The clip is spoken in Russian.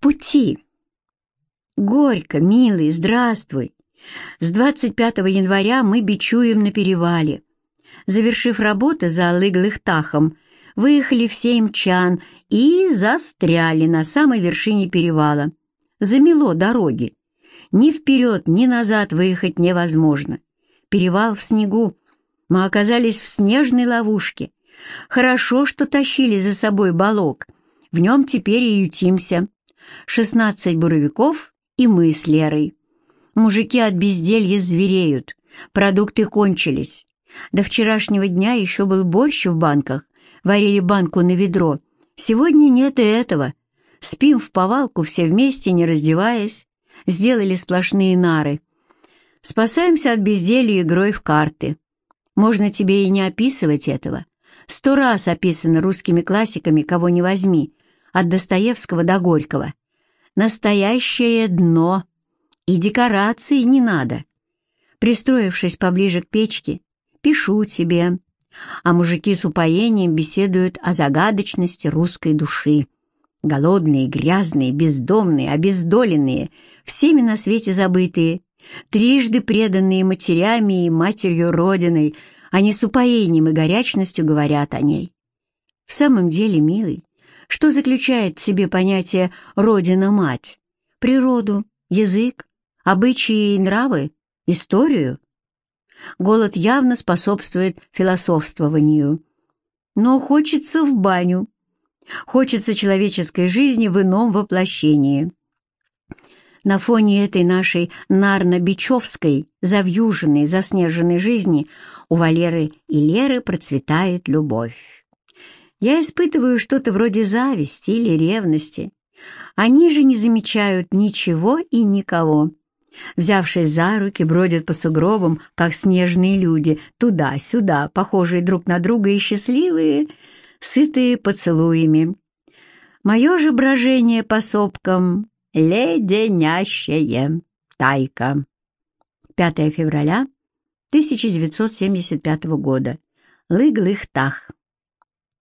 пути. Горько, милый, здравствуй. С 25 января мы бичуем на перевале. Завершив работы за Лыглыхтахом, выехали в Сеймчан и застряли на самой вершине перевала. Замело дороги. Ни вперед, ни назад выехать невозможно. Перевал в снегу. Мы оказались в снежной ловушке. Хорошо, что тащили за собой балок. В нем теперь и ютимся. Шестнадцать буровиков и мы с Лерой. Мужики от безделья звереют. Продукты кончились. До вчерашнего дня еще был борщ в банках. Варили банку на ведро. Сегодня нет и этого. Спим в повалку все вместе, не раздеваясь. Сделали сплошные нары. Спасаемся от безделья игрой в карты. Можно тебе и не описывать этого. Сто раз описано русскими классиками, кого не возьми, от Достоевского до Горького. Настоящее дно. И декорации не надо. Пристроившись поближе к печке, пишу тебе. А мужики с упоением беседуют о загадочности русской души. Голодные, грязные, бездомные, обездоленные, всеми на свете забытые, трижды преданные матерями и матерью Родиной, они с упоением и горячностью говорят о ней. В самом деле, милый, что заключает в себе понятие «родина-мать»? Природу, язык, обычаи и нравы, историю? Голод явно способствует философствованию. Но хочется в баню. Хочется человеческой жизни в ином воплощении. На фоне этой нашей нарно-бичевской, завьюженной, заснеженной жизни у Валеры и Леры процветает любовь. Я испытываю что-то вроде зависти или ревности. Они же не замечают ничего и никого. Взявшись за руки, бродят по сугробам, как снежные люди, туда-сюда, похожие друг на друга и счастливые, сытые поцелуями. Мое же брожение по сопкам Леденящее. Тайка. 5 февраля 1975 года. Лыглыхтах.